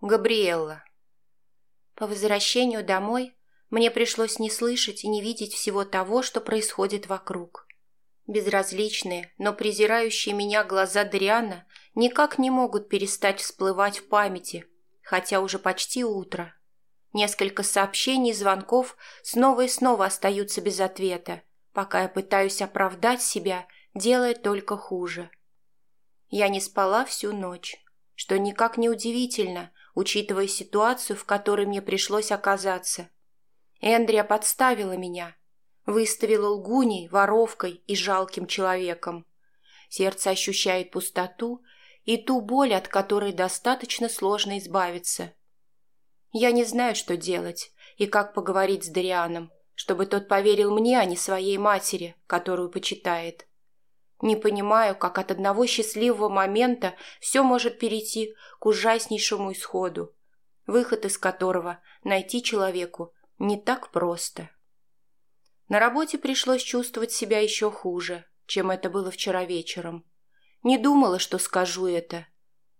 Габриэлла. По возвращению домой мне пришлось не слышать и не видеть всего того, что происходит вокруг. Безразличные, но презирающие меня глаза Дриана никак не могут перестать всплывать в памяти, хотя уже почти утро. Несколько сообщений и звонков снова и снова остаются без ответа, пока я пытаюсь оправдать себя, делая только хуже. Я не спала всю ночь, что никак не удивительно, учитывая ситуацию, в которой мне пришлось оказаться. Эндрия подставила меня, выставила лгуней, воровкой и жалким человеком. Сердце ощущает пустоту и ту боль, от которой достаточно сложно избавиться. Я не знаю, что делать и как поговорить с Дарианом, чтобы тот поверил мне, а не своей матери, которую почитает. Не понимаю, как от одного счастливого момента все может перейти к ужаснейшему исходу, выход из которого найти человеку не так просто. На работе пришлось чувствовать себя еще хуже, чем это было вчера вечером. Не думала, что скажу это.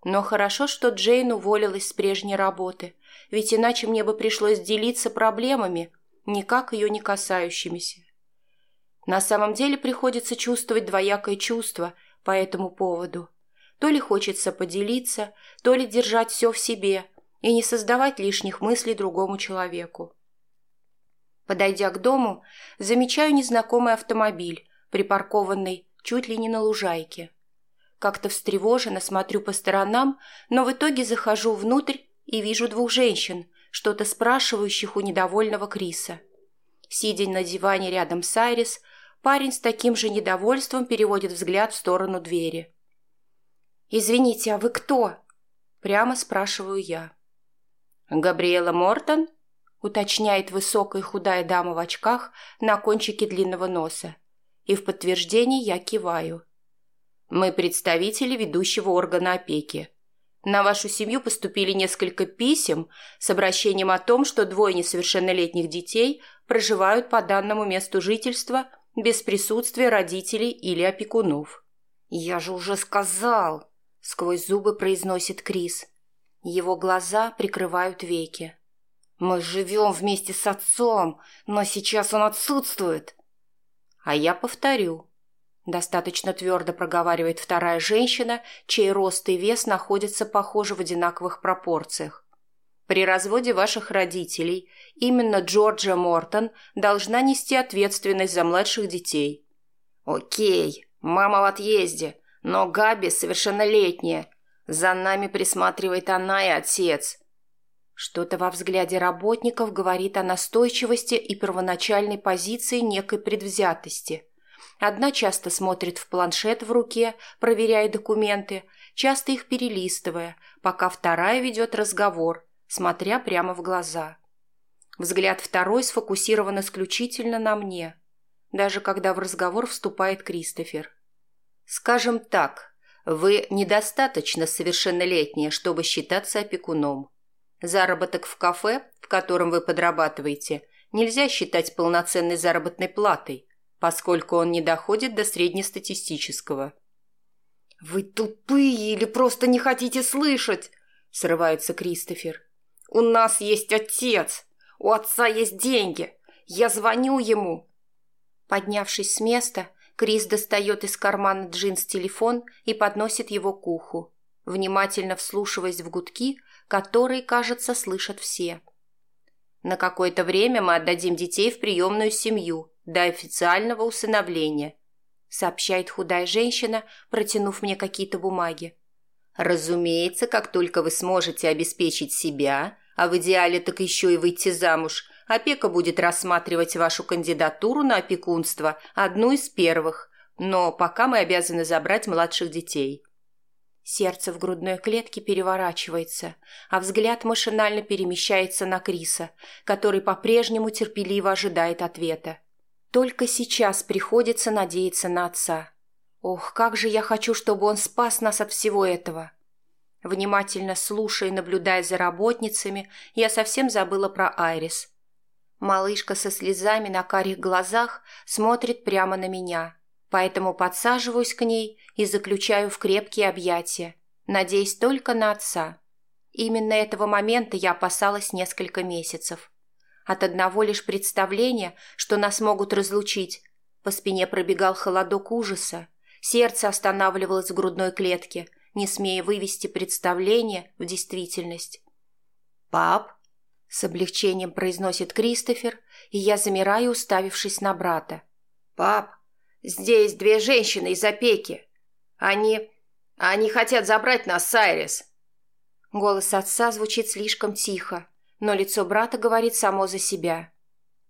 Но хорошо, что Джейн уволилась с прежней работы, ведь иначе мне бы пришлось делиться проблемами, никак ее не касающимися. На самом деле приходится чувствовать двоякое чувство по этому поводу. То ли хочется поделиться, то ли держать все в себе и не создавать лишних мыслей другому человеку. Подойдя к дому, замечаю незнакомый автомобиль, припаркованный чуть ли не на лужайке. Как-то встревоженно смотрю по сторонам, но в итоге захожу внутрь и вижу двух женщин, что-то спрашивающих у недовольного Криса. Сидя на диване рядом с Айрис, Парень с таким же недовольством переводит взгляд в сторону двери. «Извините, а вы кто?» Прямо спрашиваю я. «Габриэла Мортон?» уточняет высокая худая дама в очках на кончике длинного носа. И в подтверждение я киваю. «Мы представители ведущего органа опеки. На вашу семью поступили несколько писем с обращением о том, что двое несовершеннолетних детей проживают по данному месту жительства без присутствия родителей или опекунов. «Я же уже сказал!» — сквозь зубы произносит Крис. Его глаза прикрывают веки. «Мы живем вместе с отцом, но сейчас он отсутствует!» «А я повторю», — достаточно твердо проговаривает вторая женщина, чей рост и вес находятся, похоже, в одинаковых пропорциях. При разводе ваших родителей именно Джорджия Мортон должна нести ответственность за младших детей. Окей, мама в отъезде, но Габи совершеннолетняя. За нами присматривает она и отец. Что-то во взгляде работников говорит о настойчивости и первоначальной позиции некой предвзятости. Одна часто смотрит в планшет в руке, проверяя документы, часто их перелистывая, пока вторая ведет разговор – смотря прямо в глаза. Взгляд второй сфокусирован исключительно на мне, даже когда в разговор вступает Кристофер. «Скажем так, вы недостаточно совершеннолетние, чтобы считаться опекуном. Заработок в кафе, в котором вы подрабатываете, нельзя считать полноценной заработной платой, поскольку он не доходит до среднестатистического». «Вы тупые или просто не хотите слышать?» – срывается Кристофер. У нас есть отец. У отца есть деньги. Я звоню ему. Поднявшись с места, Крис достает из кармана джинс телефон и подносит его к уху, внимательно вслушиваясь в гудки, которые, кажется, слышат все. На какое-то время мы отдадим детей в приемную семью до официального усыновления, сообщает худая женщина, протянув мне какие-то бумаги. Разумеется, как только вы сможете обеспечить себя, а в идеале так еще и выйти замуж, опека будет рассматривать вашу кандидатуру на опекунство, одну из первых, но пока мы обязаны забрать младших детей. Сердце в грудной клетке переворачивается, а взгляд машинально перемещается на Криса, который по-прежнему терпеливо ожидает ответа. Только сейчас приходится надеяться на отца. Ох, как же я хочу, чтобы он спас нас от всего этого. Внимательно слушая и наблюдая за работницами, я совсем забыла про Айрис. Малышка со слезами на карих глазах смотрит прямо на меня, поэтому подсаживаюсь к ней и заключаю в крепкие объятия, надеясь только на отца. Именно этого момента я опасалась несколько месяцев. От одного лишь представления, что нас могут разлучить, по спине пробегал холодок ужаса, сердце останавливалось в грудной клетке, не смея вывести представление в действительность. «Пап?» — с облегчением произносит Кристофер, и я замираю, уставившись на брата. «Пап, здесь две женщины из опеки. Они... они хотят забрать нас с Айрис». Голос отца звучит слишком тихо, но лицо брата говорит само за себя.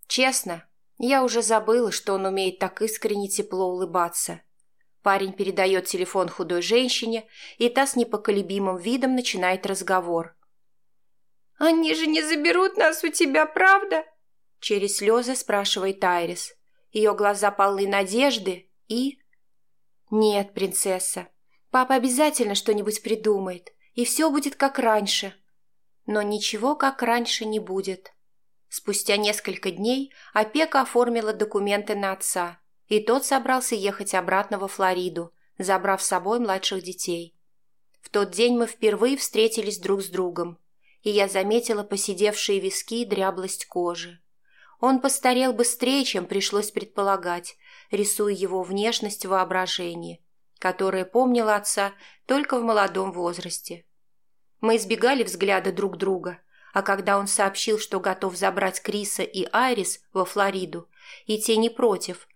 Честно, я уже забыла, что он умеет так искренне тепло улыбаться. Парень передает телефон худой женщине, и та с непоколебимым видом начинает разговор. «Они же не заберут нас у тебя, правда?» Через слезы спрашивает Айрис. Ее глаза полны надежды и... «Нет, принцесса, папа обязательно что-нибудь придумает, и все будет как раньше». Но ничего как раньше не будет. Спустя несколько дней опека оформила документы на отца, и тот собрался ехать обратно во Флориду, забрав с собой младших детей. В тот день мы впервые встретились друг с другом, и я заметила поседевшие виски и дряблость кожи. Он постарел быстрее, чем пришлось предполагать, рисуя его внешность в воображении, которое помнило отца только в молодом возрасте. Мы избегали взгляда друг друга, а когда он сообщил, что готов забрать Криса и Айрис во Флориду, и те не против,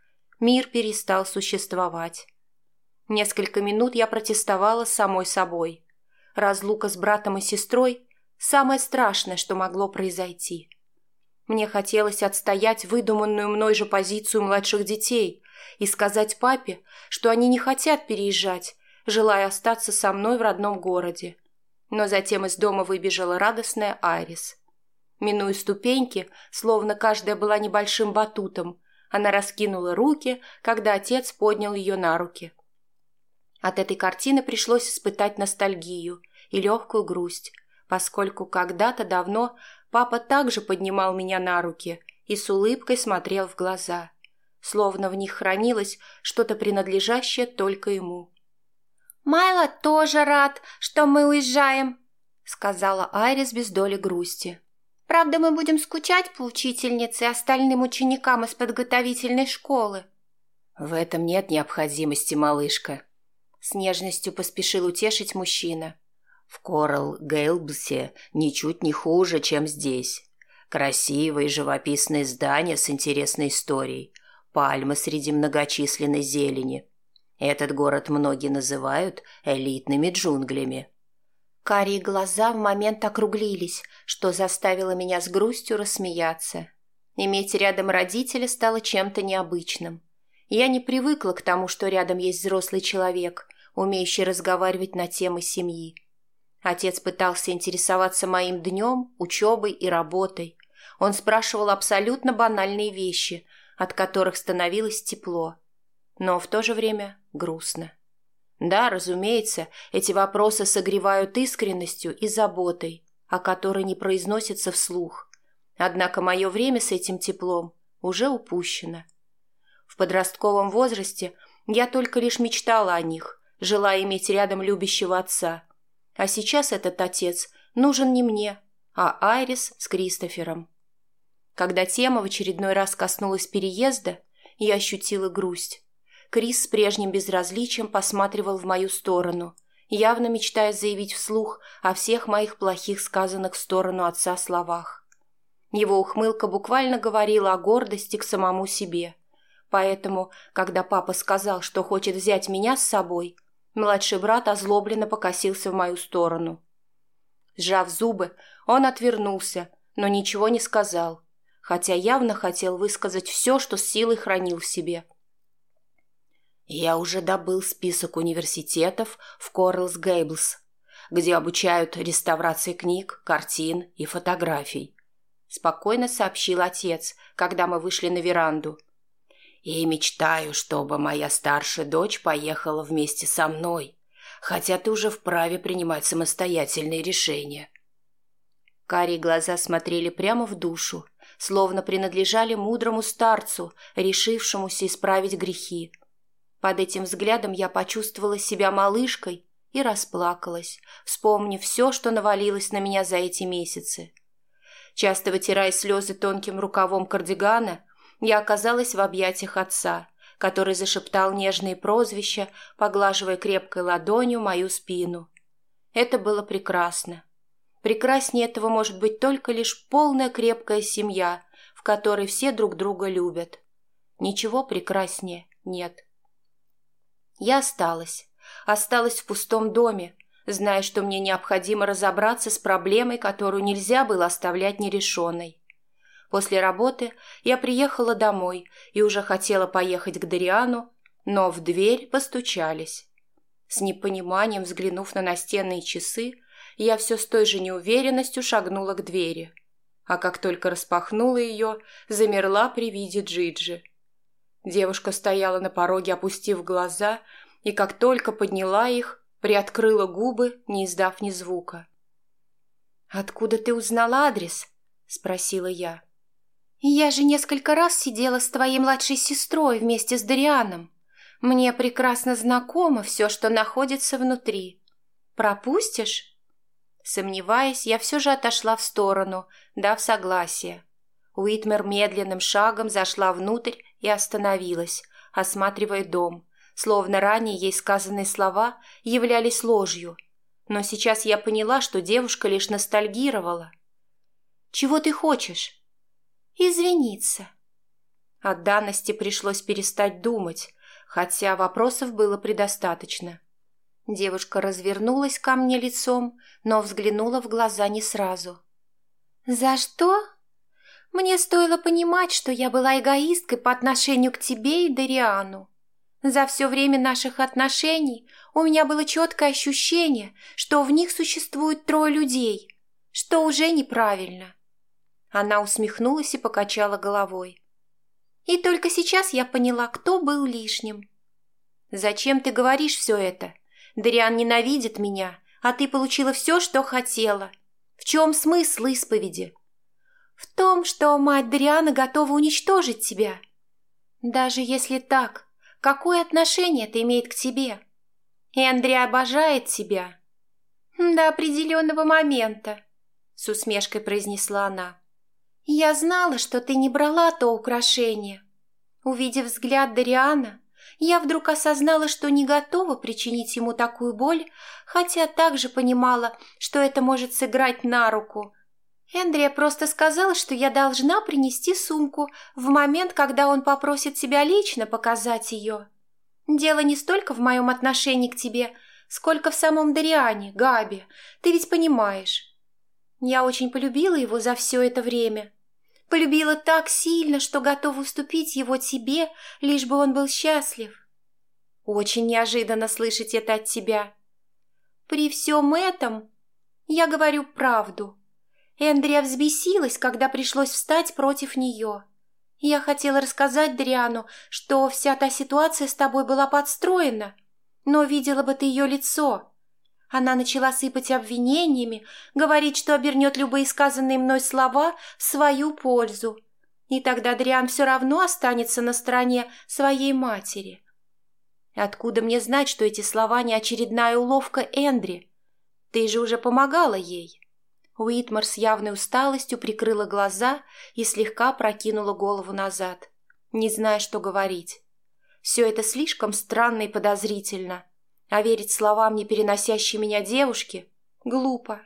мир перестал существовать. Несколько минут я протестовала самой собой. Разлука с братом и сестрой – самое страшное, что могло произойти. Мне хотелось отстоять выдуманную мной же позицию младших детей и сказать папе, что они не хотят переезжать, желая остаться со мной в родном городе. Но затем из дома выбежала радостная Айрис. Минуя ступеньки, словно каждая была небольшим батутом, она раскинула руки, когда отец поднял ее на руки. От этой картины пришлось испытать ностальгию и легкую грусть, поскольку когда-то давно папа также поднимал меня на руки и с улыбкой смотрел в глаза, словно в них хранилось что-то принадлежащее только ему. «Майло тоже рад, что мы уезжаем», — сказала Айрис без доли грусти. «Правда, мы будем скучать по учительнице и остальным ученикам из подготовительной школы». «В этом нет необходимости, малышка», — с нежностью поспешил утешить мужчина. «В Коралл Гейлбсе ничуть не хуже, чем здесь. Красивые живописные здания с интересной историей, пальмы среди многочисленной зелени — этот город многие называют элитными джунглями. Карие глаза в момент округлились, что заставило меня с грустью рассмеяться. Иметь рядом родителя стало чем-то необычным. Я не привыкла к тому, что рядом есть взрослый человек, умеющий разговаривать на темы семьи. Отец пытался интересоваться моим днем, учебой и работой. Он спрашивал абсолютно банальные вещи, от которых становилось тепло но в то же время грустно. Да, разумеется, эти вопросы согревают искренностью и заботой, о которой не произносится вслух. Однако мое время с этим теплом уже упущено. В подростковом возрасте я только лишь мечтала о них, желая иметь рядом любящего отца. А сейчас этот отец нужен не мне, а Айрис с Кристофером. Когда тема в очередной раз коснулась переезда, я ощутила грусть. Крис с прежним безразличием посматривал в мою сторону, явно мечтая заявить вслух о всех моих плохих сказанных в сторону отца словах. Его ухмылка буквально говорила о гордости к самому себе. Поэтому, когда папа сказал, что хочет взять меня с собой, младший брат озлобленно покосился в мою сторону. Сжав зубы, он отвернулся, но ничего не сказал, хотя явно хотел высказать все, что с силой хранил в себе – я уже добыл список университетов в Коралс Гейблс, где обучают реставрации книг, картин и фотографий. Спокойно сообщил отец, когда мы вышли на веранду. И мечтаю, чтобы моя старшая дочь поехала вместе со мной, хотя ты уже вправе принимать самостоятельные решения. Карие глаза смотрели прямо в душу, словно принадлежали мудрому старцу, решившемуся исправить грехи. Под этим взглядом я почувствовала себя малышкой и расплакалась, вспомнив все, что навалилось на меня за эти месяцы. Часто вытирая слезы тонким рукавом кардигана, я оказалась в объятиях отца, который зашептал нежные прозвища, поглаживая крепкой ладонью мою спину. Это было прекрасно. Прекраснее этого может быть только лишь полная крепкая семья, в которой все друг друга любят. Ничего прекраснее нет. Я осталась. Осталась в пустом доме, зная, что мне необходимо разобраться с проблемой, которую нельзя было оставлять нерешенной. После работы я приехала домой и уже хотела поехать к Дариану, но в дверь постучались. С непониманием взглянув на настенные часы, я все с той же неуверенностью шагнула к двери. А как только распахнула ее, замерла при виде Джиджи. Девушка стояла на пороге, опустив глаза, и как только подняла их, приоткрыла губы, не издав ни звука. «Откуда ты узнала адрес?» – спросила я. «Я же несколько раз сидела с твоей младшей сестрой вместе с Дарианом. Мне прекрасно знакомо все, что находится внутри. Пропустишь?» Сомневаясь, я все же отошла в сторону, дав согласие. Уитмер медленным шагом зашла внутрь и остановилась, осматривая дом, словно ранее ей сказанные слова являлись ложью. Но сейчас я поняла, что девушка лишь ностальгировала. «Чего ты хочешь?» «Извиниться». От данности пришлось перестать думать, хотя вопросов было предостаточно. Девушка развернулась ко мне лицом, но взглянула в глаза не сразу. «За что?» «Мне стоило понимать, что я была эгоисткой по отношению к тебе и Дариану. За все время наших отношений у меня было четкое ощущение, что в них существует трое людей, что уже неправильно». Она усмехнулась и покачала головой. «И только сейчас я поняла, кто был лишним». «Зачем ты говоришь все это?» Дариан ненавидит меня, а ты получила все, что хотела. В чем смысл исповеди? В том, что мать Дариана готова уничтожить тебя. Даже если так, какое отношение это имеет к тебе? Эндри обожает тебя. До определенного момента, с усмешкой произнесла она. Я знала, что ты не брала то украшение. Увидев взгляд Дариана, я вдруг осознала, что не готова причинить ему такую боль, хотя также понимала, что это может сыграть на руку. Эндрия просто сказала, что я должна принести сумку в момент, когда он попросит себя лично показать ее. Дело не столько в моем отношении к тебе, сколько в самом Дариане, Габи, ты ведь понимаешь. Я очень полюбила его за все это время. Полюбила так сильно, что готова уступить его тебе, лишь бы он был счастлив. Очень неожиданно слышать это от тебя. При всем этом я говорю правду. Эндрия взбесилась, когда пришлось встать против нее. Я хотела рассказать Дриану, что вся та ситуация с тобой была подстроена, но видела бы ты ее лицо. Она начала сыпать обвинениями, говорить, что обернет любые сказанные мной слова в свою пользу. И тогда Дриан все равно останется на стороне своей матери. Откуда мне знать, что эти слова не очередная уловка Эндри? Ты же уже помогала ей. Уитмар с явной усталостью прикрыла глаза и слегка прокинула голову назад, не зная, что говорить. Все это слишком странно и подозрительно. А верить словам, не переносящей меня девушки, глупо.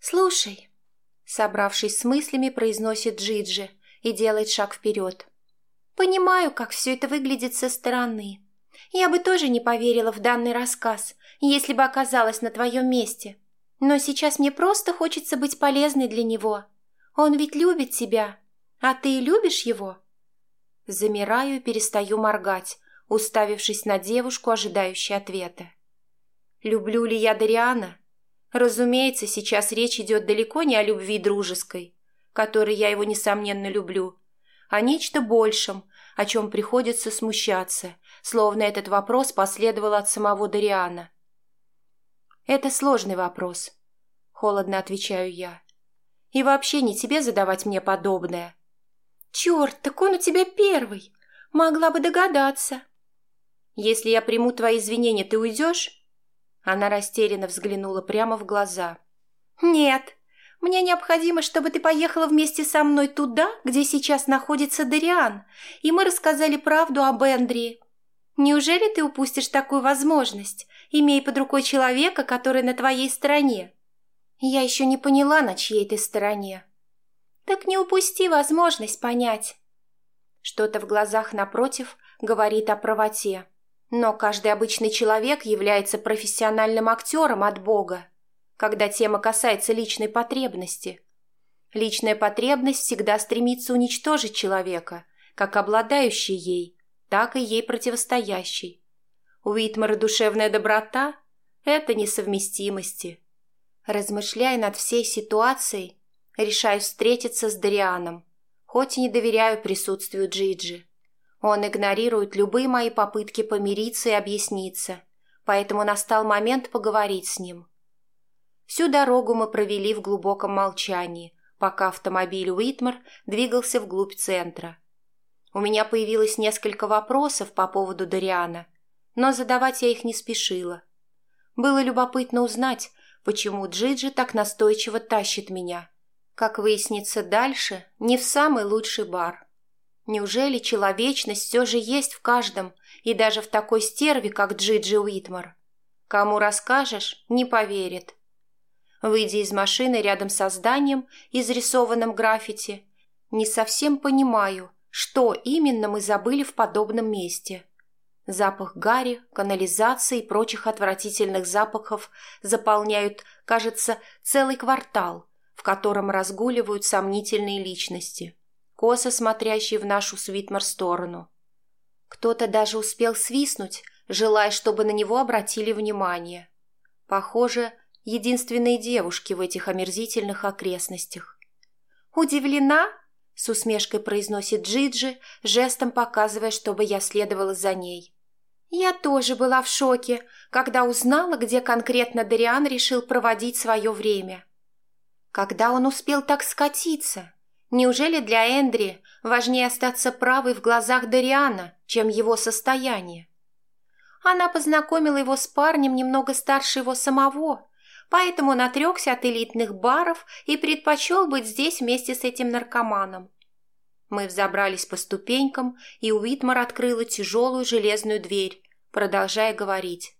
«Слушай», — собравшись с мыслями, произносит Джиджи и делает шаг вперед. «Понимаю, как все это выглядит со стороны. Я бы тоже не поверила в данный рассказ, если бы оказалась на твоем месте. Но сейчас мне просто хочется быть полезной для него. Он ведь любит тебя. А ты любишь его?» Замираю и перестаю моргать, уставившись на девушку, ожидающую ответа. Люблю ли я Дариана? Разумеется, сейчас речь идет далеко не о любви дружеской, которой я его, несомненно, люблю, а нечто большем, о чем приходится смущаться, словно этот вопрос последовал от самого Дариана. «Это сложный вопрос», — холодно отвечаю я. «И вообще не тебе задавать мне подобное». «Черт, так он у тебя первый! Могла бы догадаться!» Если я приму твои извинения, ты уйдешь? Она растерянно взглянула прямо в глаза. «Нет, мне необходимо, чтобы ты поехала вместе со мной туда, где сейчас находится Дариан, и мы рассказали правду об Эндрии. Неужели ты упустишь такую возможность, имея под рукой человека, который на твоей стороне? Я еще не поняла, на чьей ты стороне. Так не упусти возможность понять. Что-то в глазах напротив говорит о правоте. Но каждый обычный человек является профессиональным актером от Бога когда тема касается личной потребности. Личная потребность всегда стремится уничтожить человека, как обладающий ей, так и ей противостоящий. У Уитмара душевная доброта – это несовместимости. Размышляя над всей ситуацией, решаю встретиться с Дарианом, хоть и не доверяю присутствию Джиджи. Он игнорирует любые мои попытки помириться и объясниться, поэтому настал момент поговорить с ним – Всю дорогу мы провели в глубоком молчании, пока автомобиль Уитмар двигался вглубь центра. У меня появилось несколько вопросов по поводу Дариана, но задавать я их не спешила. Было любопытно узнать, почему Джиджи так настойчиво тащит меня. Как выяснится дальше, не в самый лучший бар. Неужели человечность все же есть в каждом, и даже в такой стерве, как Джиджи Уитмар? Кому расскажешь, не поверит. Выйдя из машины рядом со зданием, изрисованным граффити, не совсем понимаю, что именно мы забыли в подобном месте. Запах гари, канализации и прочих отвратительных запахов заполняют, кажется, целый квартал, в котором разгуливают сомнительные личности, косо смотрящие в нашу Свитмар сторону. Кто-то даже успел свистнуть, желая, чтобы на него обратили внимание. Похоже, единственной девушки в этих омерзительных окрестностях. «Удивлена?» — с усмешкой произносит Джиджи, жестом показывая, чтобы я следовала за ней. «Я тоже была в шоке, когда узнала, где конкретно Дариан решил проводить свое время. Когда он успел так скатиться? Неужели для Эндри важнее остаться правой в глазах Дариана, чем его состояние?» Она познакомила его с парнем немного старше его самого, поэтому он отрекся от элитных баров и предпочел быть здесь вместе с этим наркоманом. Мы взобрались по ступенькам, и Уитмар открыла тяжелую железную дверь, продолжая говорить.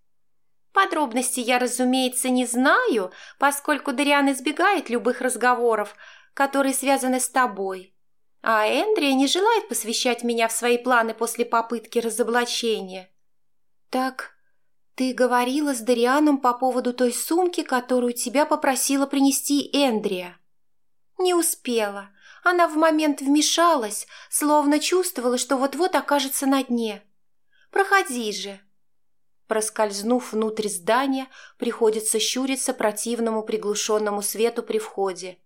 Подробности я, разумеется, не знаю, поскольку Дариан избегает любых разговоров, которые связаны с тобой. А Эндрия не желает посвящать меня в свои планы после попытки разоблачения. Так «Ты говорила с Дарианом по поводу той сумки, которую тебя попросила принести Эндрия». «Не успела. Она в момент вмешалась, словно чувствовала, что вот-вот окажется на дне. Проходи же». Проскользнув внутрь здания, приходится щуриться противному приглушенному свету при входе.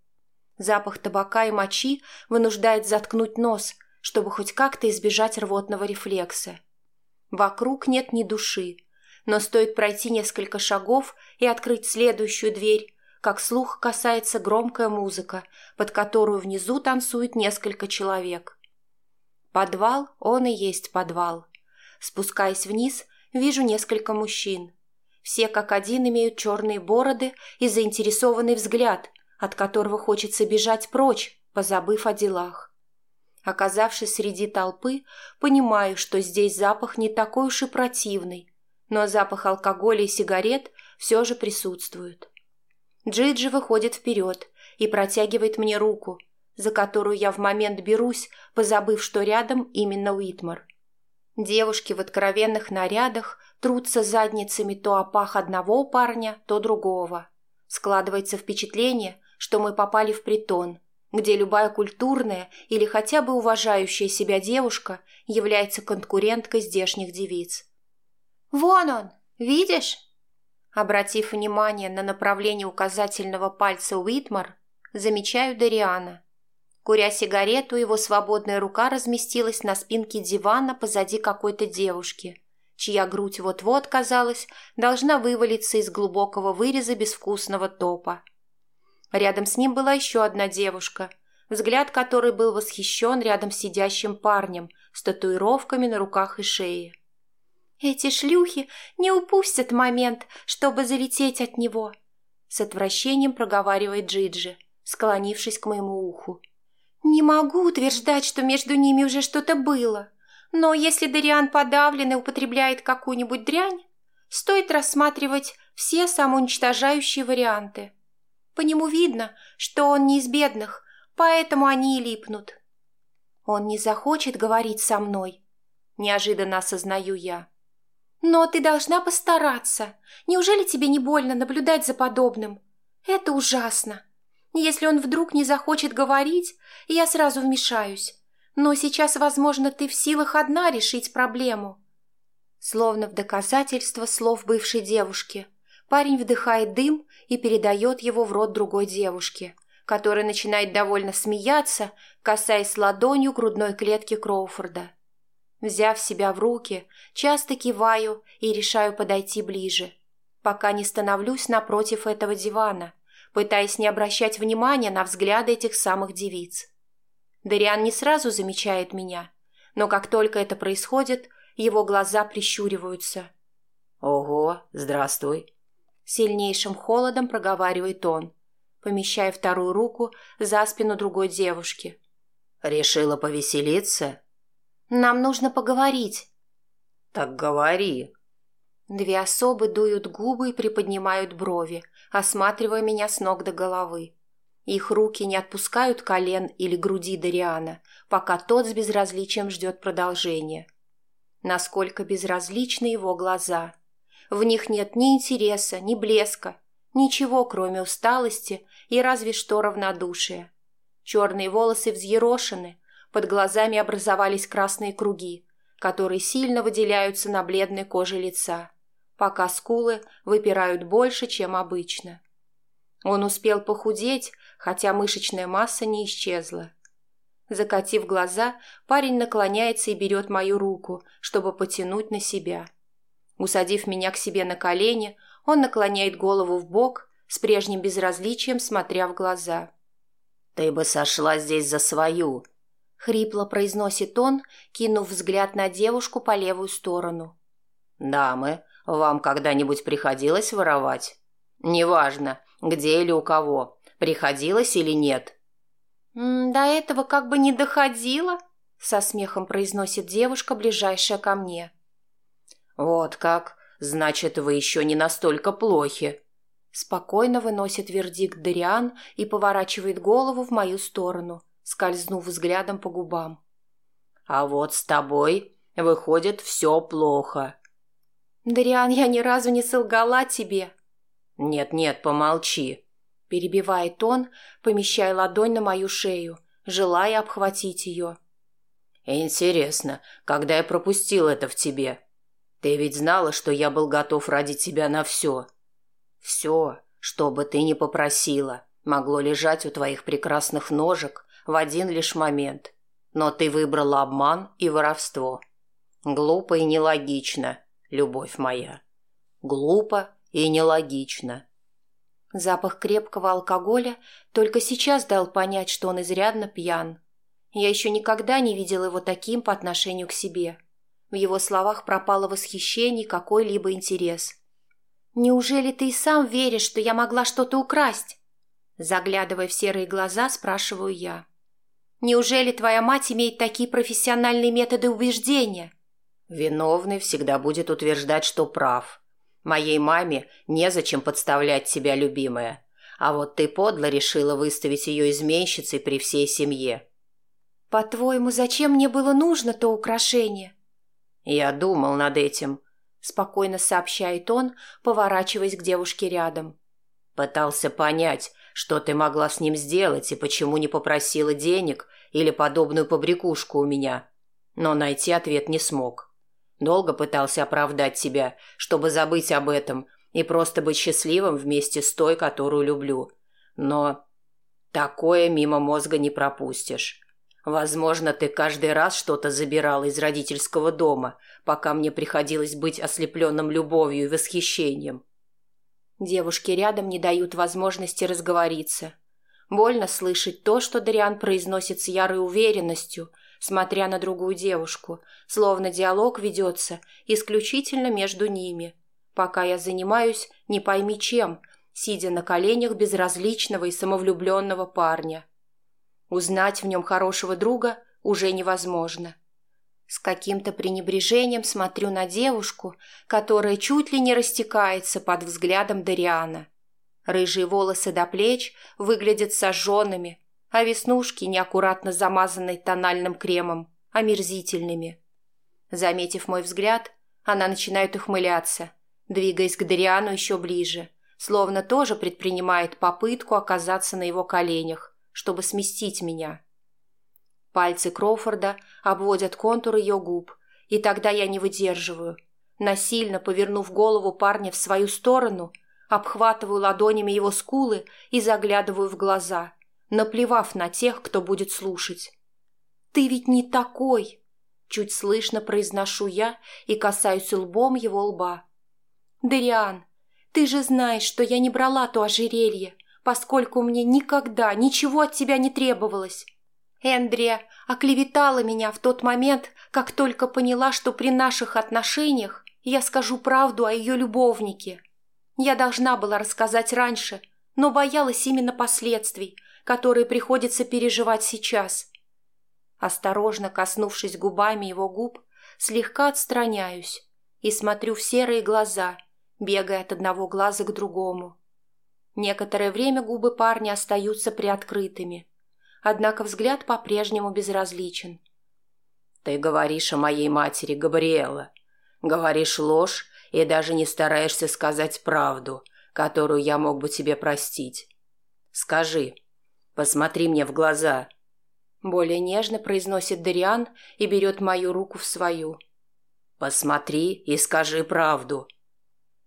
Запах табака и мочи вынуждает заткнуть нос, чтобы хоть как-то избежать рвотного рефлекса. Вокруг нет ни души, но стоит пройти несколько шагов и открыть следующую дверь, как слух касается громкая музыка, под которую внизу танцует несколько человек. Подвал, он и есть подвал. Спускаясь вниз, вижу несколько мужчин. Все как один имеют черные бороды и заинтересованный взгляд, от которого хочется бежать прочь, позабыв о делах. Оказавшись среди толпы, понимаю, что здесь запах не такой уж и противный, но запах алкоголя и сигарет все же присутствует. Джиджи выходит вперед и протягивает мне руку, за которую я в момент берусь, позабыв, что рядом именно Уитмар. Девушки в откровенных нарядах трутся задницами то о пах одного парня, то другого. Складывается впечатление, что мы попали в притон, где любая культурная или хотя бы уважающая себя девушка является конкуренткой здешних девиц. «Вон он! Видишь?» Обратив внимание на направление указательного пальца Уитмар, замечаю Дариана. Куря сигарету, его свободная рука разместилась на спинке дивана позади какой-то девушки, чья грудь вот-вот, казалось, должна вывалиться из глубокого выреза безвкусного топа. Рядом с ним была еще одна девушка, взгляд которой был восхищен рядом сидящим парнем с татуировками на руках и шее. Эти шлюхи не упустят момент, чтобы залететь от него. С отвращением проговаривает Джиджи, склонившись к моему уху. Не могу утверждать, что между ними уже что-то было, но если Дариан подавлен и употребляет какую-нибудь дрянь, стоит рассматривать все самоуничтожающие варианты. По нему видно, что он не из бедных, поэтому они и липнут. Он не захочет говорить со мной, неожиданно осознаю я. Но ты должна постараться. Неужели тебе не больно наблюдать за подобным? Это ужасно. Если он вдруг не захочет говорить, я сразу вмешаюсь. Но сейчас, возможно, ты в силах одна решить проблему. Словно в доказательство слов бывшей девушки, парень вдыхает дым и передает его в рот другой девушки, которая начинает довольно смеяться, касаясь ладонью грудной клетки Кроуфорда. Взяв себя в руки, часто киваю и решаю подойти ближе, пока не становлюсь напротив этого дивана, пытаясь не обращать внимания на взгляды этих самых девиц. Дариан не сразу замечает меня, но как только это происходит, его глаза прищуриваются. «Ого, здравствуй!» Сильнейшим холодом проговаривает он, помещая вторую руку за спину другой девушки. «Решила повеселиться?» Нам нужно поговорить». «Так говори». Две особы дуют губы и приподнимают брови, осматривая меня с ног до головы. Их руки не отпускают колен или груди Дариана, пока тот с безразличием ждет продолжения. Насколько безразличны его глаза. В них нет ни интереса, ни блеска, ничего, кроме усталости и разве что равнодушия. Черные волосы взъерошены, под глазами образовались красные круги, которые сильно выделяются на бледной коже лица, пока скулы выпирают больше, чем обычно. Он успел похудеть, хотя мышечная масса не исчезла. Закатив глаза, парень наклоняется и берет мою руку, чтобы потянуть на себя. Усадив меня к себе на колени, он наклоняет голову в бок, с прежним безразличием смотря в глаза. «Ты бы сошла здесь за свою», — хрипло произносит он, кинув взгляд на девушку по левую сторону. «Дамы, вам когда-нибудь приходилось воровать? Неважно, где или у кого, приходилось или нет». «До этого как бы не доходило», — со смехом произносит девушка, ближайшая ко мне. «Вот как? Значит, вы еще не настолько плохи», Спокойно выносит вердикт Дариан и поворачивает голову в мою сторону, скользнув взглядом по губам. «А вот с тобой, выходит, все плохо». «Дариан, я ни разу не солгала тебе». «Нет-нет, помолчи», — перебивает он, помещая ладонь на мою шею, желая обхватить ее. «Интересно, когда я пропустил это в тебе? Ты ведь знала, что я был готов ради тебя на все. Все, что бы ты ни попросила, могло лежать у твоих прекрасных ножек в один лишь момент. Но ты выбрала обман и воровство. Глупо и нелогично, любовь моя. Глупо и нелогично. Запах крепкого алкоголя только сейчас дал понять, что он изрядно пьян. Я еще никогда не видела его таким по отношению к себе. В его словах пропало восхищение какой-либо интерес. «Неужели ты и сам веришь, что я могла что-то украсть?» Заглядывая в серые глаза, спрашиваю я. Неужели твоя мать имеет такие профессиональные методы убеждения? Виновный всегда будет утверждать, что прав. Моей маме незачем подставлять тебя, любимая. А вот ты подло решила выставить ее изменщицей при всей семье. По-твоему, зачем мне было нужно то украшение? Я думал над этим, спокойно сообщает он, поворачиваясь к девушке рядом. Пытался понять, что ты могла с ним сделать и почему не попросила денег или подобную побрякушку у меня? Но найти ответ не смог. Долго пытался оправдать себя, чтобы забыть об этом и просто быть счастливым вместе с той, которую люблю. Но такое мимо мозга не пропустишь. Возможно, ты каждый раз что-то забирала из родительского дома, пока мне приходилось быть ослепленным любовью и восхищением. Девушки рядом не дают возможности разговориться. Больно слышать то, что Дариан произносит с ярой уверенностью, смотря на другую девушку, словно диалог ведется исключительно между ними, пока я занимаюсь не пойми чем, сидя на коленях безразличного и самовлюбленного парня. Узнать в нем хорошего друга уже невозможно. С каким-то пренебрежением смотрю на девушку, которая чуть ли не растекается под взглядом Дариана. Рыжие волосы до плеч выглядят сожженными, а веснушки, неаккуратно замазанные тональным кремом, омерзительными. Заметив мой взгляд, она начинает ухмыляться, двигаясь к Дариану еще ближе, словно тоже предпринимает попытку оказаться на его коленях, чтобы сместить меня. Пальцы Кроуфорда обводят контур ее губ, и тогда я не выдерживаю. Насильно повернув голову парня в свою сторону, обхватываю ладонями его скулы и заглядываю в глаза, наплевав на тех, кто будет слушать. «Ты ведь не такой!» Чуть слышно произношу я и касаюсь лбом его лба. «Дариан, ты же знаешь, что я не брала то ожерелье, поскольку мне никогда ничего от тебя не требовалось. Эндрия оклеветала меня в тот момент, как только поняла, что при наших отношениях я скажу правду о ее любовнике. Я должна была рассказать раньше, но боялась именно последствий, которые приходится переживать сейчас. Осторожно коснувшись губами его губ, слегка отстраняюсь и смотрю в серые глаза, бегая от одного глаза к другому. Некоторое время губы парня остаются приоткрытыми, однако взгляд по-прежнему безразличен. «Ты говоришь о моей матери, Габриэла. Говоришь ложь и даже не стараешься сказать правду, которую я мог бы тебе простить. Скажи, посмотри мне в глаза». Более нежно произносит Дариан и берет мою руку в свою. «Посмотри и скажи правду».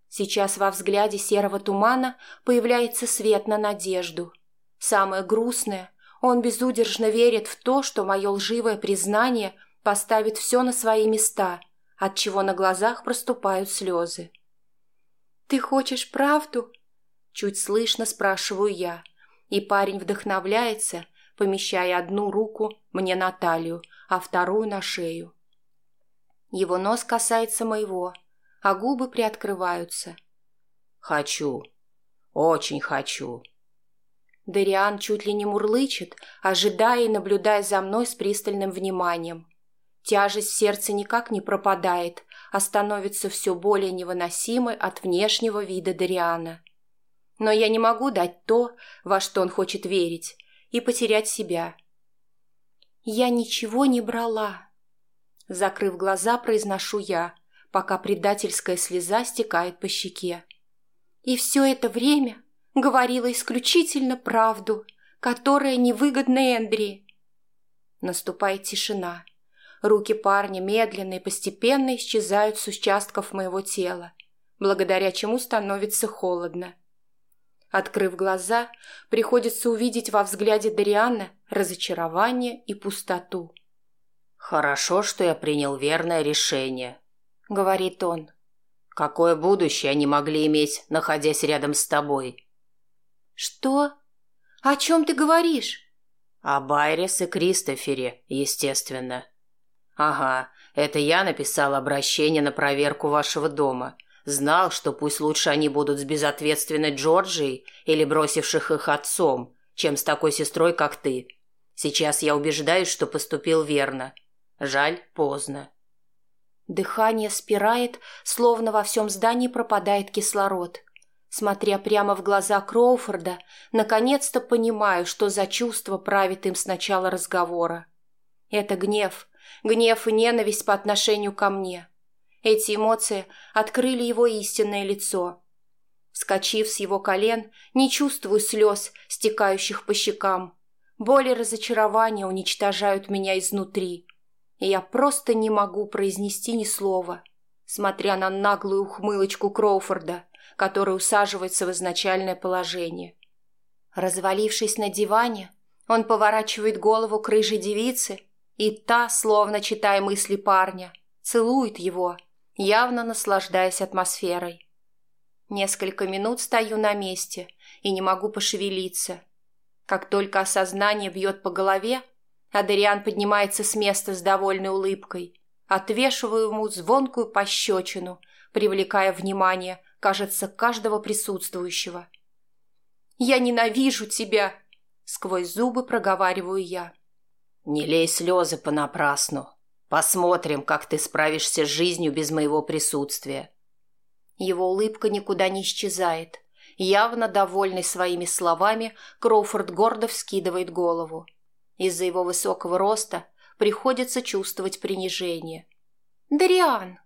Сейчас во взгляде серого тумана появляется свет на надежду. Самое грустное, он безудержно верит в то, что мое лживое признание поставит все на свои места, от чего на глазах проступают слезы. «Ты хочешь правду?» Чуть слышно спрашиваю я, и парень вдохновляется, помещая одну руку мне на талию, а вторую на шею. Его нос касается моего, а губы приоткрываются. «Хочу, очень хочу», Дариан чуть ли не мурлычет, ожидая и наблюдая за мной с пристальным вниманием. Тяжесть в сердце никак не пропадает, а становится все более невыносимой от внешнего вида Дариана. Но я не могу дать то, во что он хочет верить, и потерять себя. «Я ничего не брала», — закрыв глаза, произношу я, пока предательская слеза стекает по щеке. «И все это время говорила исключительно правду, которая невыгодна Эндри. Наступает тишина. Руки парня медленно и постепенно исчезают с участков моего тела, благодаря чему становится холодно. Открыв глаза, приходится увидеть во взгляде Дариана разочарование и пустоту. «Хорошо, что я принял верное решение», — говорит он. «Какое будущее они могли иметь, находясь рядом с тобой?» «Что? О чем ты говоришь?» «О Байрес и Кристофере, естественно». «Ага, это я написал обращение на проверку вашего дома. Знал, что пусть лучше они будут с безответственной Джорджией или бросивших их отцом, чем с такой сестрой, как ты. Сейчас я убеждаюсь, что поступил верно. Жаль, поздно». Дыхание спирает, словно во всем здании пропадает кислород. Смотря прямо в глаза Кроуфорда, наконец-то понимаю, что за чувство правит им с начала разговора. Это гнев, гнев и ненависть по отношению ко мне. Эти эмоции открыли его истинное лицо. Вскочив с его колен, не чувствую слез, стекающих по щекам. Боль и разочарование уничтожают меня изнутри. И я просто не могу произнести ни слова, смотря на наглую ухмылочку Кроуфорда – который усаживается в изначальное положение. Развалившись на диване, он поворачивает голову к рыжей девице, и та, словно читая мысли парня, целует его, явно наслаждаясь атмосферой. Несколько минут стою на месте и не могу пошевелиться. Как только осознание бьет по голове, Адриан поднимается с места с довольной улыбкой. Отвешиваю ему звонкую пощечину, привлекая внимание, кажется, каждого присутствующего. «Я ненавижу тебя!» — сквозь зубы проговариваю я. «Не лей слезы понапрасну. Посмотрим, как ты справишься с жизнью без моего присутствия». Его улыбка никуда не исчезает. Явно довольный своими словами, Кроуфорд гордо вскидывает голову. Из-за его высокого роста приходится чувствовать принижение. «Дариан!»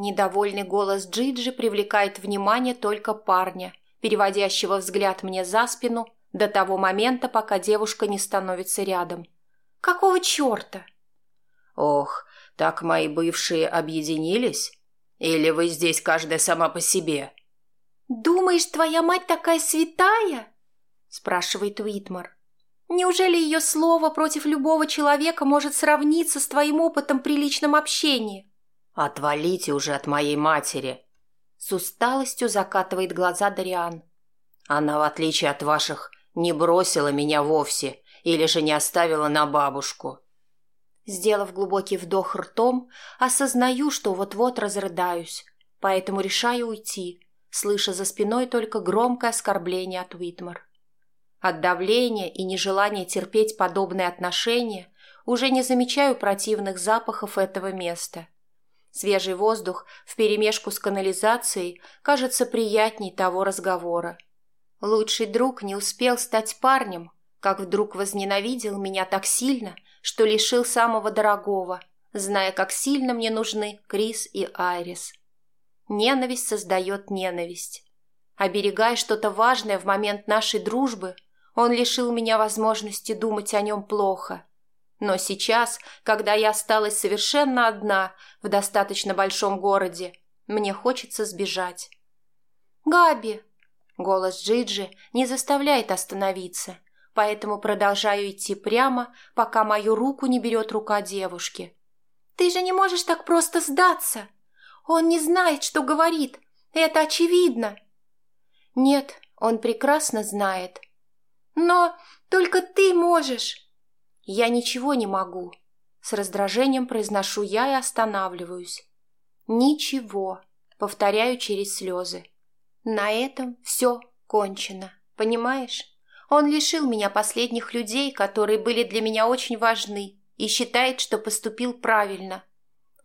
Недовольный голос Джиджи привлекает внимание только парня, переводящего взгляд мне за спину до того момента, пока девушка не становится рядом. «Какого черта?» «Ох, так мои бывшие объединились? Или вы здесь каждая сама по себе?» «Думаешь, твоя мать такая святая?» – спрашивает Уитмар. «Неужели ее слово против любого человека может сравниться с твоим опытом при личном общении?» «Отвалите уже от моей матери!» С усталостью закатывает глаза Дариан. «Она, в отличие от ваших, не бросила меня вовсе или же не оставила на бабушку». Сделав глубокий вдох ртом, осознаю, что вот-вот разрыдаюсь, поэтому решаю уйти – слыша за спиной только громкое оскорбление от Уитмар. От давления и нежелания терпеть подобные отношения уже не замечаю противных запахов этого места. Свежий воздух вперемешку с канализацией кажется приятней того разговора. Лучший друг не успел стать парнем, как вдруг возненавидел меня так сильно, что лишил самого дорогого, зная, как сильно мне нужны Крис и Айрис. Ненависть создает ненависть. Оберегая что-то важное в момент нашей дружбы, он лишил меня возможности думать о нем плохо. Но сейчас, когда я осталась совершенно одна в достаточно большом городе, мне хочется сбежать. «Габи!» Голос Джиджи не заставляет остановиться, поэтому продолжаю идти прямо, пока мою руку не берет рука девушки. «Ты же не можешь так просто сдаться!» Он не знает, что говорит. Это очевидно. Нет, он прекрасно знает. Но только ты можешь. Я ничего не могу. С раздражением произношу я и останавливаюсь. Ничего. Повторяю через слезы. На этом все кончено. Понимаешь? Он лишил меня последних людей, которые были для меня очень важны, и считает, что поступил правильно.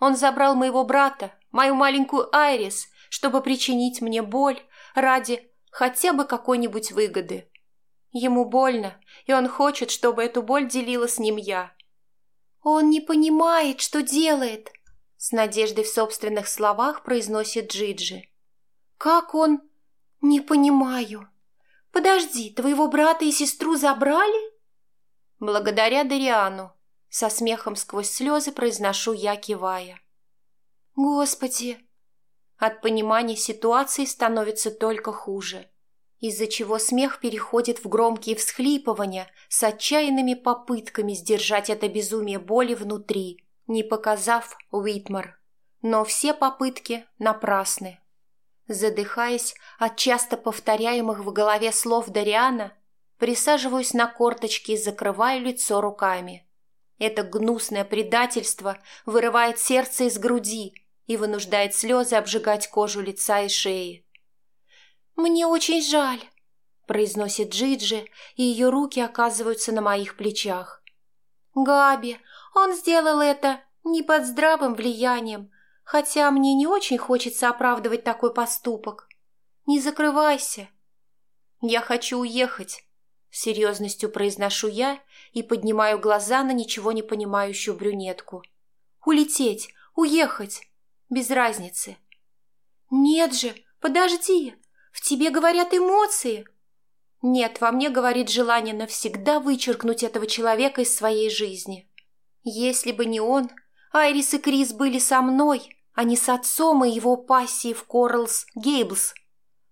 Он забрал моего брата, мою маленькую Айрис, чтобы причинить мне боль ради хотя бы какой-нибудь выгоды. Ему больно, и он хочет, чтобы эту боль делила с ним я. «Он не понимает, что делает», — с надеждой в собственных словах произносит Джиджи. «Как он? Не понимаю. Подожди, твоего брата и сестру забрали?» «Благодаря Дариану», — со смехом сквозь слезы произношу я, кивая. Господи! От понимания ситуации становится только хуже, из-за чего смех переходит в громкие всхлипывания с отчаянными попытками сдержать это безумие боли внутри, не показав Уитмар. Но все попытки напрасны. Задыхаясь от часто повторяемых в голове слов Дариана, присаживаюсь на корточки и закрываю лицо руками. Это гнусное предательство вырывает сердце из груди – и вынуждает слезы обжигать кожу лица и шеи. «Мне очень жаль», — произносит Джиджи, и ее руки оказываются на моих плечах. «Габи, он сделал это не под здравым влиянием, хотя мне не очень хочется оправдывать такой поступок. Не закрывайся». «Я хочу уехать», — серьезностью произношу я и поднимаю глаза на ничего не понимающую брюнетку. «Улететь, уехать!» без разницы. «Нет же, подожди, в тебе говорят эмоции!» «Нет, во мне говорит желание навсегда вычеркнуть этого человека из своей жизни. Если бы не он, Айрис и Крис были со мной, а не с отцом и его пассией в Корлс Гейблс.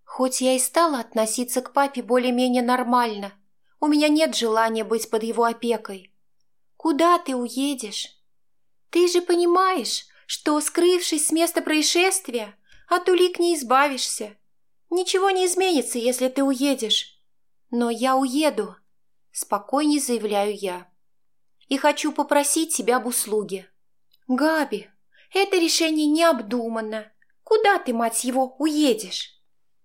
Хоть я и стала относиться к папе более-менее нормально, у меня нет желания быть под его опекой. Куда ты уедешь? Ты же понимаешь, что, скрывшись с места происшествия, от улик не избавишься. Ничего не изменится, если ты уедешь. Но я уеду, спокойнее заявляю я. и хочу попросить тебя об услуге». «Габи, это решение необдуманно. Куда ты, мать его, уедешь?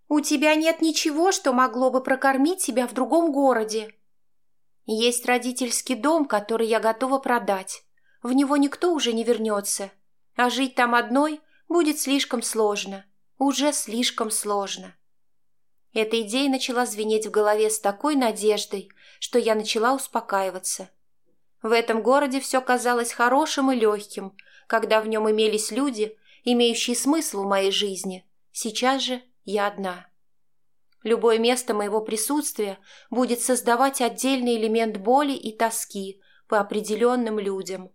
У тебя нет ничего, что могло бы прокормить тебя в другом городе. Есть родительский дом, который я готова продать. В него никто уже не вернется. А жить там одной будет слишком сложно. Уже слишком сложно. Эта идея начала звенеть в голове с такой надеждой, что я начала успокаиваться. В этом городе все казалось хорошим и легким, когда в нем имелись люди, имеющие смысл в моей жизни. Сейчас же я одна. Любое место моего присутствия будет создавать отдельный элемент боли и тоски по определенным людям,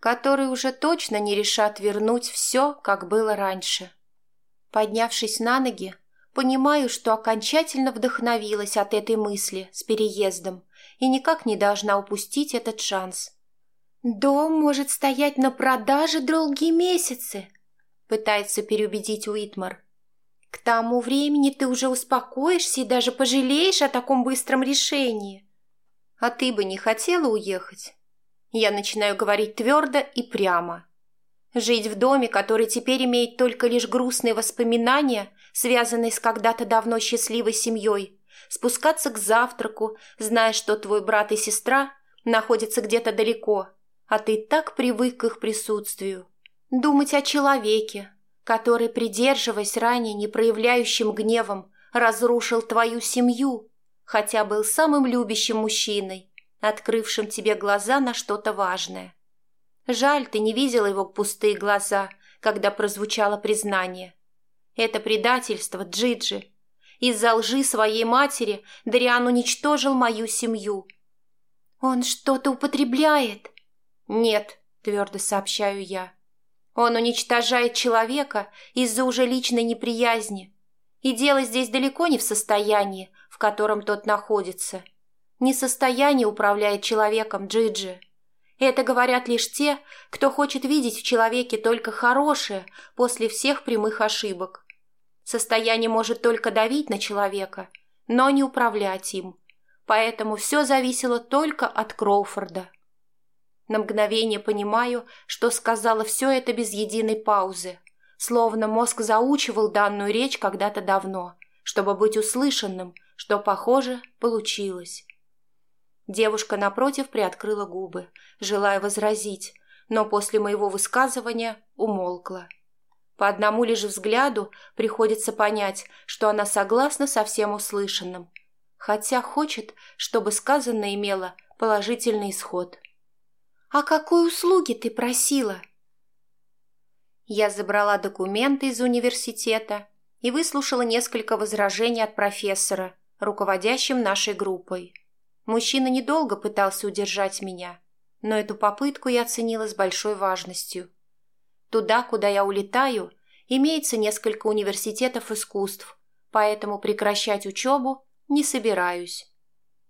которые уже точно не решат вернуть все, как было раньше. Поднявшись на ноги, понимаю, что окончательно вдохновилась от этой мысли с переездом и никак не должна упустить этот шанс. «Дом может стоять на продаже долгие месяцы», — пытается переубедить Уитмар. «К тому времени ты уже успокоишься и даже пожалеешь о таком быстром решении». «А ты бы не хотела уехать?» Я начинаю говорить твердо и прямо. Жить в доме, который теперь имеет только лишь грустные воспоминания, связанные с когда-то давно счастливой семьей, спускаться к завтраку, зная, что твой брат и сестра находятся где-то далеко, а ты так привык к их присутствию. Думать о человеке, который, придерживаясь ранее не проявляющим гневом, разрушил твою семью, хотя был самым любящим мужчиной, открывшим тебе глаза на что-то важное. Жаль, ты не видела его пустые глаза, когда прозвучало признание. Это предательство, Джиджи. Из-за лжи своей матери Дариан уничтожил мою семью. Он что-то употребляет, «Нет», — твердо сообщаю я. «Он уничтожает человека из-за уже личной неприязни. И дело здесь далеко не в состоянии, в котором тот находится. Не состояние управляет человеком, Джиджи. Это говорят лишь те, кто хочет видеть в человеке только хорошее после всех прямых ошибок. Состояние может только давить на человека, но не управлять им. Поэтому все зависело только от Кроуфорда. На мгновение понимаю, что сказала все это без единой паузы, словно мозг заучивал данную речь когда-то давно, чтобы быть услышанным, что, похоже, получилось. Девушка напротив приоткрыла губы, желая возразить, но после моего высказывания умолкла. По одному лишь взгляду приходится понять, что она согласна со всем услышанным, хотя хочет, чтобы сказанное имело положительный исход. «О какой услуге ты просила?» Я забрала документы из университета и выслушала несколько возражений от профессора, руководящим нашей группой. Мужчина недолго пытался удержать меня, но эту попытку я оценила с большой важностью. Туда, куда я улетаю, имеется несколько университетов искусств, поэтому прекращать учебу не собираюсь.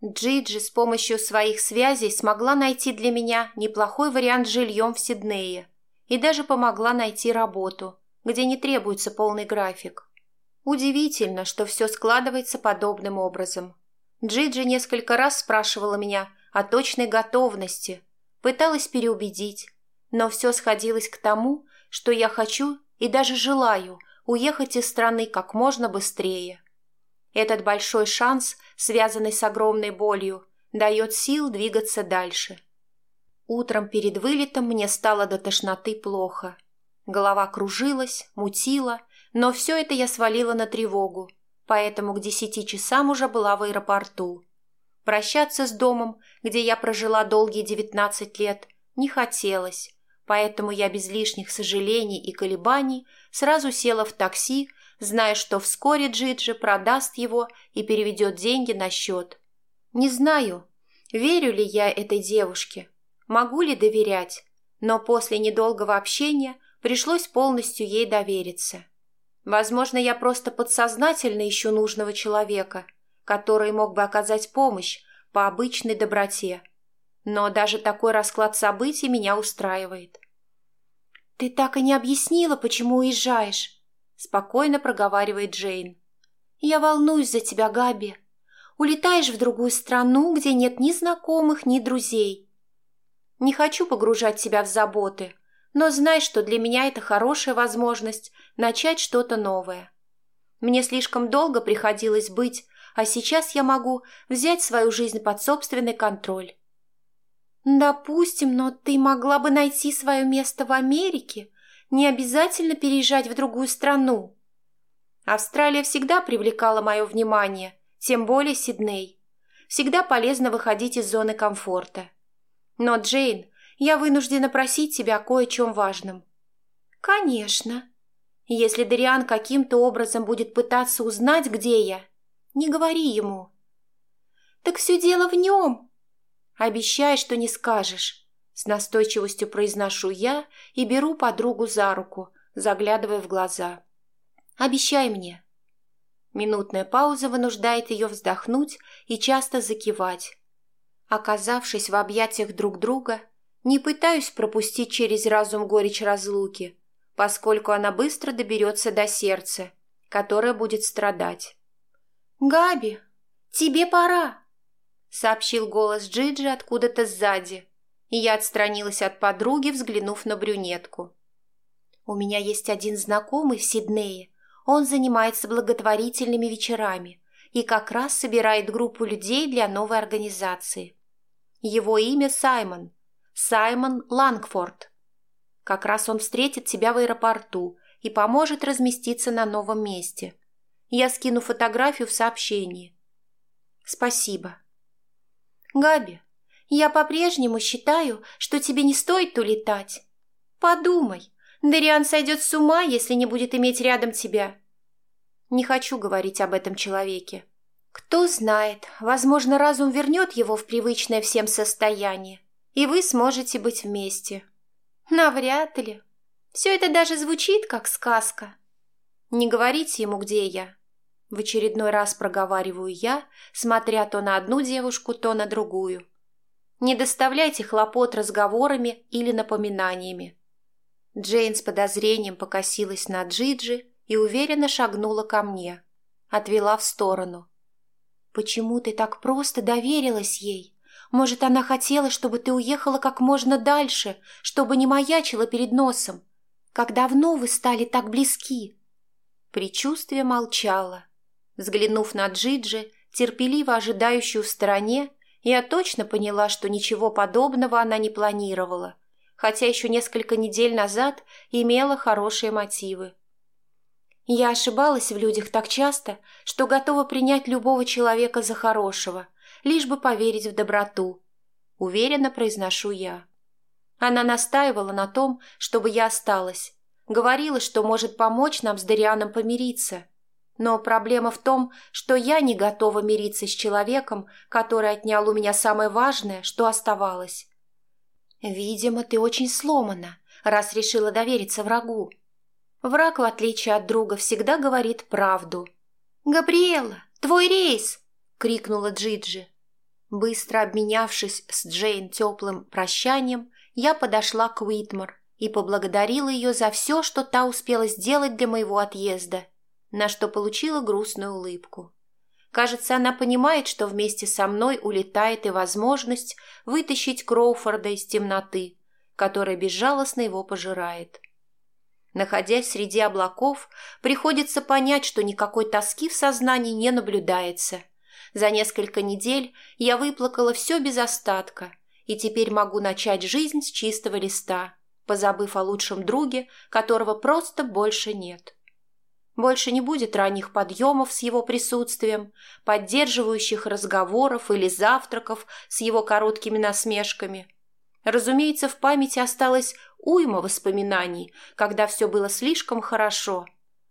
Джиджи с помощью своих связей смогла найти для меня неплохой вариант жильем в Сиднее и даже помогла найти работу, где не требуется полный график. Удивительно, что все складывается подобным образом. Джиджи несколько раз спрашивала меня о точной готовности, пыталась переубедить, но все сходилось к тому, что я хочу и даже желаю уехать из страны как можно быстрее. Этот большой шанс, связанный с огромной болью, дает сил двигаться дальше. Утром перед вылетом мне стало до тошноты плохо. Голова кружилась, мутила, но все это я свалила на тревогу, поэтому к десяти часам уже была в аэропорту. Прощаться с домом, где я прожила долгие девятнадцать лет, не хотелось, поэтому я без лишних сожалений и колебаний сразу села в такси зная, что вскоре Джиджи продаст его и переведет деньги на счет. Не знаю, верю ли я этой девушке, могу ли доверять, но после недолгого общения пришлось полностью ей довериться. Возможно, я просто подсознательно ищу нужного человека, который мог бы оказать помощь по обычной доброте. Но даже такой расклад событий меня устраивает. «Ты так и не объяснила, почему уезжаешь», спокойно проговаривает Джейн. «Я волнуюсь за тебя, Габи. Улетаешь в другую страну, где нет ни знакомых, ни друзей». Не хочу погружать себя в заботы, но знай, что для меня это хорошая возможность начать что-то новое. Мне слишком долго приходилось быть, а сейчас я могу взять свою жизнь под собственный контроль. Допустим, но ты могла бы найти свое место в Америке, не обязательно переезжать в другую страну. Австралия всегда привлекала мое внимание, тем более Сидней. Всегда полезно выходить из зоны комфорта. Но, Джейн, я вынуждена просить тебя кое о чем важном. Конечно. Если Дариан каким-то образом будет пытаться узнать, где я, не говори ему. Так все дело в нем. Обещай, что не скажешь. С настойчивостью произношу я и беру подругу за руку, заглядывая в глаза. Обещай мне. Минутная пауза вынуждает ее вздохнуть и часто закивать. Оказавшись в объятиях друг друга, не пытаюсь пропустить через разум горечь разлуки, поскольку она быстро доберется до сердца, которое будет страдать. «Габи, тебе пора!» — сообщил голос Джиджи откуда-то сзади, и я отстранилась от подруги, взглянув на брюнетку. «У меня есть один знакомый в Сиднее, он занимается благотворительными вечерами и как раз собирает группу людей для новой организации. Его имя Саймон. Саймон Лангфорд. Как раз он встретит тебя в аэропорту и поможет разместиться на новом месте. Я скину фотографию в сообщении. Спасибо. Габи, я по-прежнему считаю, что тебе не стоит улетать. Подумай, Дариан сойдет с ума, если не будет иметь рядом тебя. Не хочу говорить об этом человеке. Кто знает, возможно, разум вернет его в привычное всем состояние, и вы сможете быть вместе. Навряд ли. Все это даже звучит, как сказка. Не говорите ему, где я. В очередной раз проговариваю я, смотря то на одну девушку, то на другую. Не доставляйте хлопот разговорами или напоминаниями. Джейн с подозрением покосилась на Джиджи и уверенно шагнула ко мне. Отвела в сторону. «Почему ты так просто доверилась ей? Может, она хотела, чтобы ты уехала как можно дальше, чтобы не маячила перед носом? Как давно вы стали так близки?» Причувствие молчало. Взглянув на Джиджи, терпеливо ожидающую в стороне, я точно поняла, что ничего подобного она не планировала – хотя еще несколько недель назад имела хорошие мотивы. Я ошибалась в людях так часто, что готова принять любого человека за хорошего, лишь бы поверить в доброту. Уверенно произношу я. Она настаивала на том, чтобы я осталась. Говорила, что может помочь нам с Дарианом помириться. Но проблема в том, что я не готова мириться с человеком, который отнял у меня самое важное, что оставалось. «Видимо, ты очень сломана, раз решила довериться врагу». Враг, в отличие от друга, всегда говорит правду. «Габриэла, твой рейс!» — крикнула Джиджи. Быстро обменявшись с Джейн теплым прощанием, я подошла к Уитмар и поблагодарила ее за все, что та успела сделать для моего отъезда, на что получила грустную улыбку. Кажется, она понимает, что вместе со мной улетает и возможность вытащить Кроуфорда из темноты, которая безжалостно его пожирает. Находясь среди облаков, приходится понять, что никакой тоски в сознании не наблюдается. За несколько недель я выплакала все без остатка, и теперь могу начать жизнь с чистого листа, позабыв о лучшем друге, которого просто больше нет. Больше не будет ранних подъемов с его присутствием, поддерживающих разговоров или завтраков с его короткими насмешками. Разумеется, в памяти осталось уйма воспоминаний, когда все было слишком хорошо,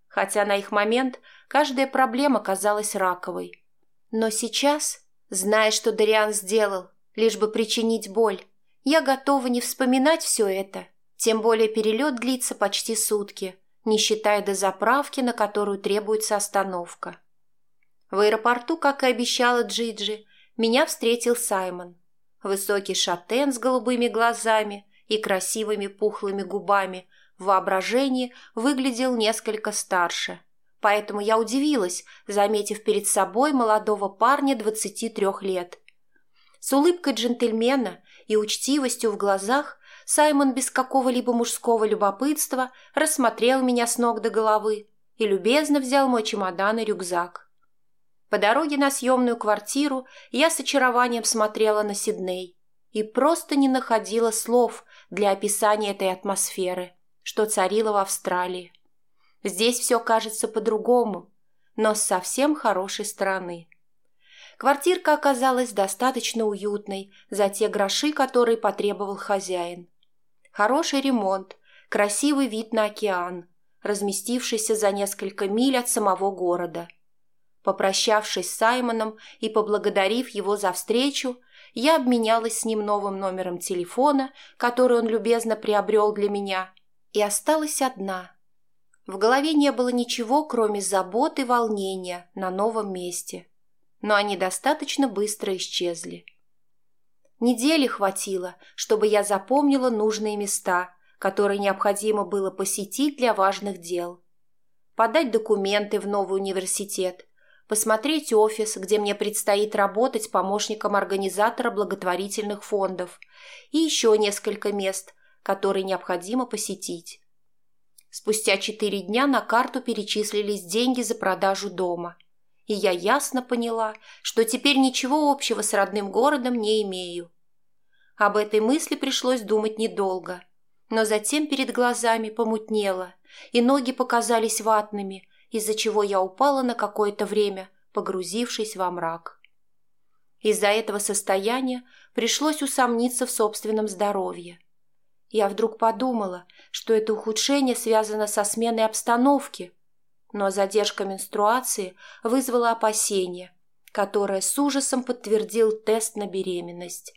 хотя на их момент каждая проблема казалась раковой. Но сейчас, зная, что Дариан сделал, лишь бы причинить боль, я готова не вспоминать все это, тем более перелет длится почти сутки – не считая до заправки, на которую требуется остановка. В аэропорту, как и обещала Джиджи, меня встретил Саймон. Высокий шатен с голубыми глазами и красивыми пухлыми губами в воображении выглядел несколько старше. Поэтому я удивилась, заметив перед собой молодого парня 23 лет. С улыбкой джентльмена и учтивостью в глазах Саймон без какого-либо мужского любопытства рассмотрел меня с ног до головы и любезно взял мой чемодан и рюкзак. По дороге на съемную квартиру я с очарованием смотрела на Сидней и просто не находила слов для описания этой атмосферы, что царила в Австралии. Здесь все кажется по-другому, но с совсем хорошей стороны. Квартирка оказалась достаточно уютной за те гроши, которые потребовал хозяин. Хороший ремонт, красивый вид на океан, разместившийся за несколько миль от самого города. Попрощавшись с Саймоном и поблагодарив его за встречу, я обменялась с ним новым номером телефона, который он любезно приобрел для меня, и осталась одна. В голове не было ничего, кроме забот и волнения на новом месте. Но они достаточно быстро исчезли. Недели хватило, чтобы я запомнила нужные места, которые необходимо было посетить для важных дел. Подать документы в новый университет, посмотреть офис, где мне предстоит работать помощником организатора благотворительных фондов и еще несколько мест, которые необходимо посетить. Спустя четыре дня на карту перечислились деньги за продажу дома, и я ясно поняла, что теперь ничего общего с родным городом не имею. Об этой мысли пришлось думать недолго. Но затем перед глазами помутнело, и ноги показались ватными, из-за чего я упала на какое-то время, погрузившись во мрак. Из-за этого состояния пришлось усомниться в собственном здоровье. Я вдруг подумала, что это ухудшение связано со сменой обстановки, но задержка менструации вызвала опасение, которое с ужасом подтвердил тест на беременность.